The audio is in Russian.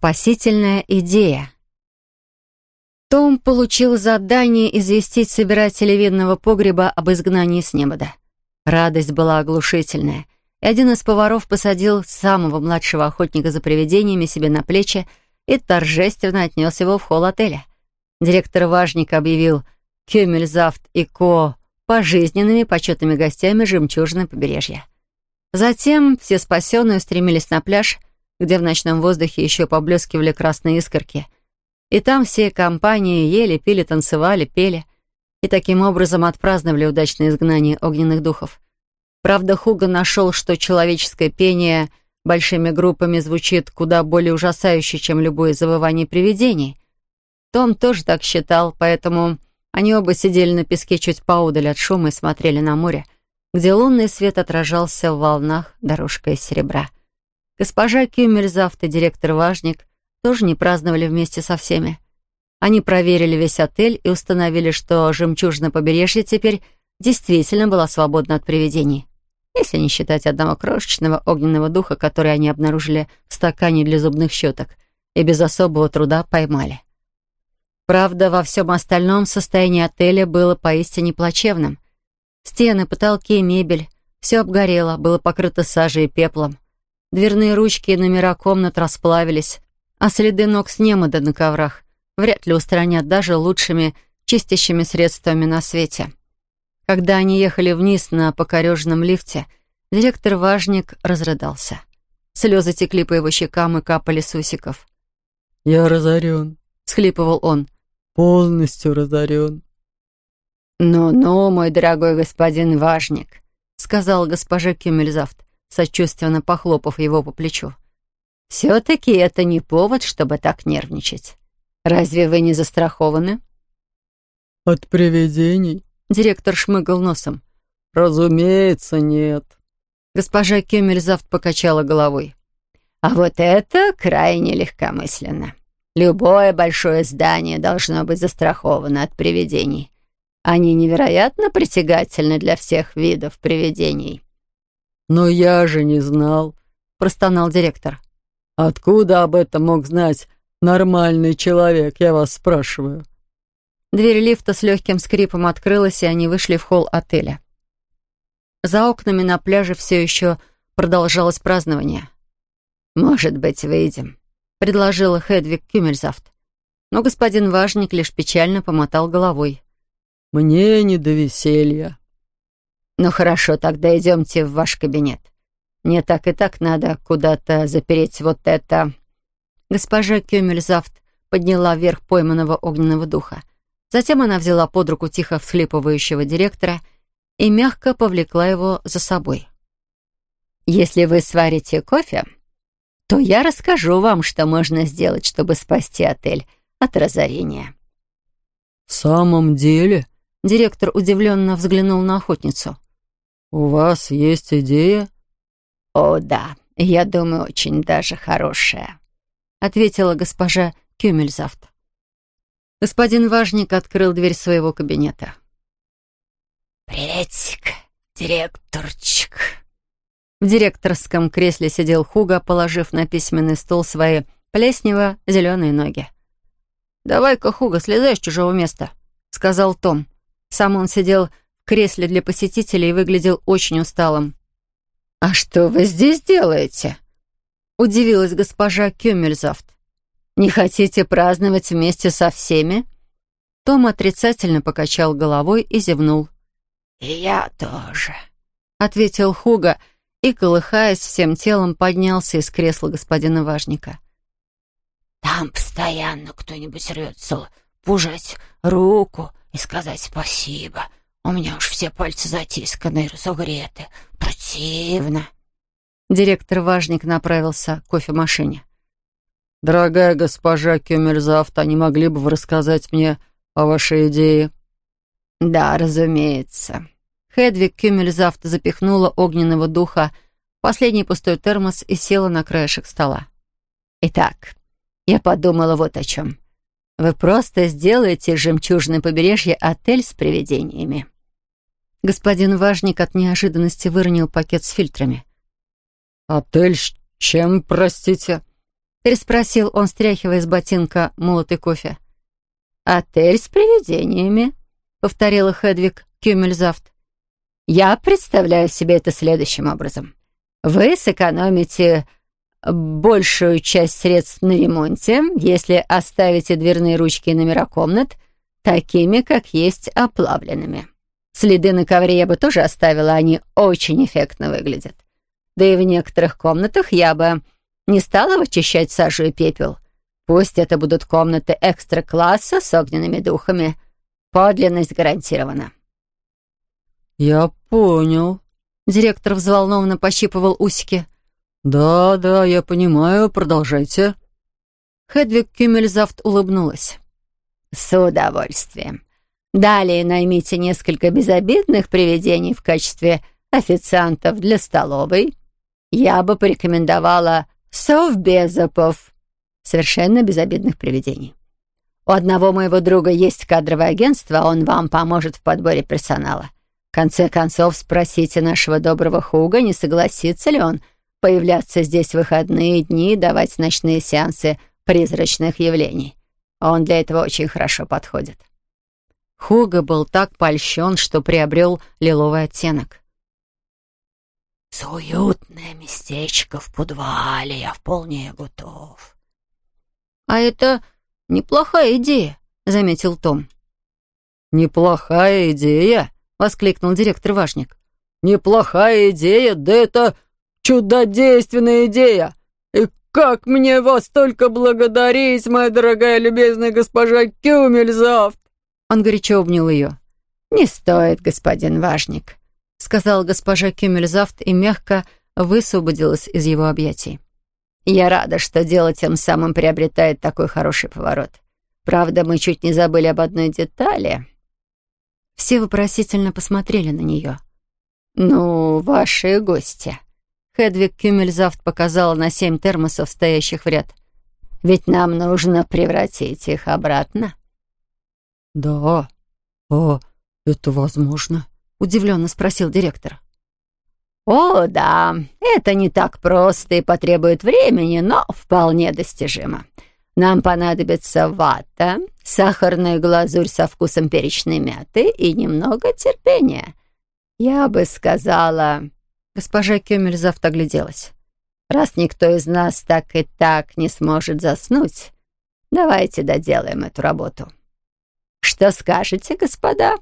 Спасительная идея. Том получил задание известить собирателей винного погреба об изгнании с Небода. Радость была оглушительная, и один из поваров посадил самого младшего охотника за привидениями себе на плечи и торжественно отнес его в холл отеля. Директор Важник объявил Кюмельзавт и Ко пожизненными почетными гостями жемчужины побережья. Затем все спасенные устремились на пляж, где в ночном воздухе еще поблескивали красные искорки. И там все компании ели, пили, танцевали, пели. И таким образом отпраздновали удачное изгнание огненных духов. Правда, Хуга нашел, что человеческое пение большими группами звучит куда более ужасающе, чем любое завывание привидений. Том тоже так считал, поэтому они оба сидели на песке чуть поодаль от шума и смотрели на море, где лунный свет отражался в волнах дорожкой серебра. Госпожа Кюмельзавт и директор Важник тоже не праздновали вместе со всеми. Они проверили весь отель и установили, что жемчужина побережья теперь действительно была свободна от привидений, если не считать одного крошечного огненного духа, который они обнаружили в стакане для зубных щеток и без особого труда поймали. Правда, во всем остальном состояние отеля было поистине плачевным. Стены, потолки, мебель — все обгорело, было покрыто сажей и пеплом. Дверные ручки и номера комнат расплавились, а следы ног с немода на коврах вряд ли устранят даже лучшими чистящими средствами на свете. Когда они ехали вниз на покореженном лифте, директор Важник разрыдался. Слезы текли по его щекам и капали с усиков. «Я разорен», — схлипывал он полностью разорен». «Ну-ну, мой дорогой господин Важник», — сказала госпожа Кюмельзавт, сочувственно похлопав его по плечу. «Все-таки это не повод, чтобы так нервничать. Разве вы не застрахованы?» «От привидений?» — директор шмыгал носом. «Разумеется, нет». Госпожа Кюмельзавт покачала головой. «А вот это крайне легкомысленно. Любое большое здание должно быть застраховано от привидений. Они невероятно притягательны для всех видов привидений». «Но я же не знал», — простонал директор. «Откуда об этом мог знать нормальный человек, я вас спрашиваю?» Дверь лифта с легким скрипом открылась, и они вышли в холл отеля. За окнами на пляже все еще продолжалось празднование. «Может быть, выйдем?» предложила Хедвиг Кюмельзавт. Но господин Важник лишь печально помотал головой. «Мне не до веселья». «Ну хорошо, тогда идемте в ваш кабинет. Мне так и так надо куда-то запереть вот это...» Госпожа Кюмельзавт подняла вверх пойманного огненного духа. Затем она взяла под руку тихо всхлипывающего директора и мягко повлекла его за собой. «Если вы сварите кофе, то я расскажу вам, что можно сделать, чтобы спасти отель от разорения». «В самом деле?» Директор удивленно взглянул на охотницу. «У вас есть идея?» «О, да, я думаю, очень даже хорошая», — ответила госпожа Кюмельзавт. Господин Важник открыл дверь своего кабинета. «Приветик, директорчик», в директорском кресле сидел Хуга, положив на письменный стол свои плеснево-зеленые ноги. «Давай-ка, Хуга, слезай с чужого места», — сказал Том. Сам он сидел в кресле для посетителей и выглядел очень усталым. «А что вы здесь делаете?» — удивилась госпожа Кюмельзавт. «Не хотите праздновать вместе со всеми?» Том отрицательно покачал головой и зевнул. «И я тоже», — ответил Хуга, — и, колыхаясь всем телом, поднялся из кресла господина Важника. «Там постоянно кто-нибудь рвется пужать руку и сказать спасибо. У меня уж все пальцы затисканы и разогреты. Противно». Директор Важник направился к кофемашине. «Дорогая госпожа Кюмельзавт, а не могли бы вы рассказать мне о вашей идее?» «Да, разумеется», Хедвиг Кюмельзавт запихнула огненного духа в последний пустой термос и села на краешек стола. «Итак, я подумала вот о чем. Вы просто сделаете жемчужное побережье отель с привидениями». Господин Важник от неожиданности выронил пакет с фильтрами. «Отель с чем, простите?» — переспросил он, стряхивая с ботинка молотый кофе. «Отель с привидениями», — повторила Хедвиг Кюмельзавт. «Я представляю себе это следующим образом. Вы сэкономите большую часть средств на ремонте, если оставите дверные ручки и номера комнат такими, как есть, оплавленными. Следы на ковре я бы тоже оставила, они очень эффектно выглядят. Да и в некоторых комнатах я бы не стала вычищать сажу и пепел. Пусть это будут комнаты экстра-класса с огненными духами. Подлинность гарантирована. «Я понял». Директор взволнованно пощипывал усики. «Да, да, я понимаю. Продолжайте». Хедвиг Кюмельзавт улыбнулась. «С удовольствием. Далее наймите несколько безобидных привидений в качестве официантов для столовой. Я бы порекомендовала совбезопов, совершенно безобидных привидений. У одного моего друга есть кадровое агентство, он вам поможет в подборе персонала. В конце концов, спросите нашего доброго Хуга, не согласится ли он появляться здесь в выходные дни и давать ночные сеансы призрачных явлений. Он для этого очень хорошо подходит. Хуга был так польщен, что приобрел лиловый оттенок. «С уютное местечко в подвале я вполне готов». «А это неплохая идея», — заметил Том. «Неплохая идея?» — воскликнул директор Важник. «Неплохая идея, да это чудодейственная идея! И как мне вас только благодарить, моя дорогая любезная госпожа Кюмельзавт!» Он горячо обнял ее. «Не стоит, господин Важник», — сказала госпожа Кюмельзавт и мягко высвободилась из его объятий. «Я рада, что дело тем самым приобретает такой хороший поворот. Правда, мы чуть не забыли об одной детали». Все вопросительно посмотрели на нее. «Ну, ваши гости». Хедвиг Кюмельзавт показала на семь термосов, стоящих в ряд. «Ведь нам нужно превратить их обратно». «Да, а это возможно?» — удивленно спросил директор. «О, да, это не так просто и потребует времени, но вполне достижимо. Нам понадобится вата, сахарная глазурь со вкусом перечной мяты и немного терпения. Я бы сказала...» Госпожа Кёмельзавт огляделась. «Раз никто из нас так и так не сможет заснуть, давайте доделаем эту работу». Что скажете, господа?»